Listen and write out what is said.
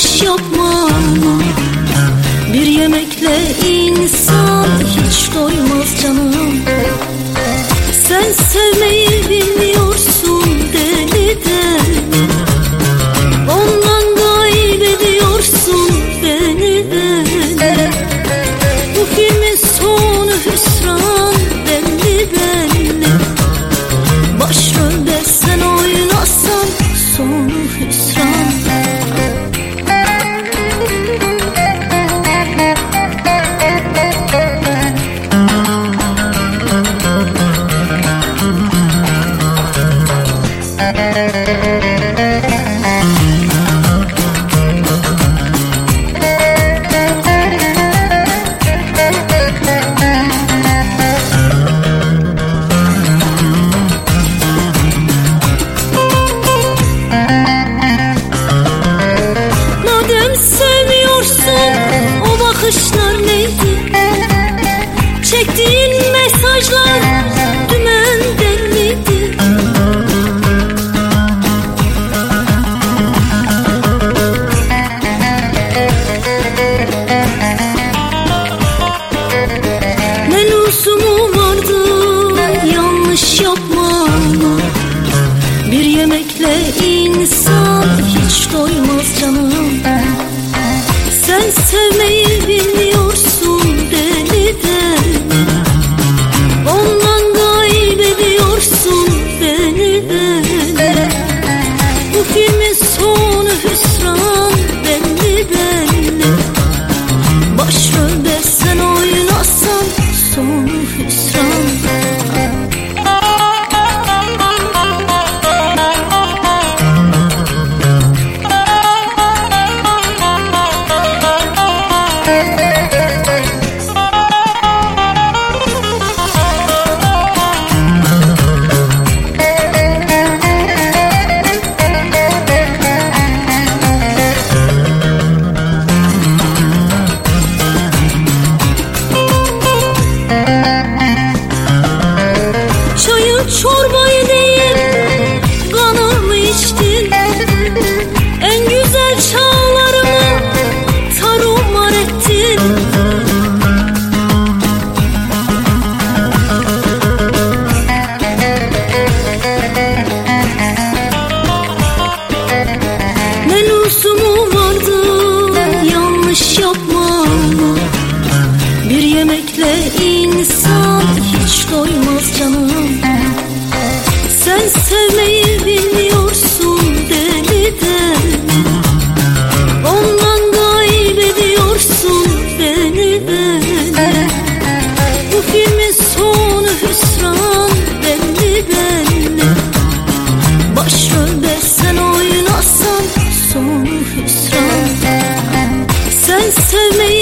yanlış yapma ama. Bir yemekle insan hiç doymaz bakışlar neydi? Çektiğin mesajlar doymaz canım. Sen sevmeyi Çorbayı değil kanımı içtin. En güzel çağlarımı tarumar ettin. Ne Melusumu vardı yanlış yapma. Bir yemekle insan hiç doymaz canım. Sen sevmeyi bilmiyorsun deli deli Ondan kaybediyorsun beni deli Bu filmin sonu hüsran belli belli Başrolde sen sonu hüsran. Sen sevmeyi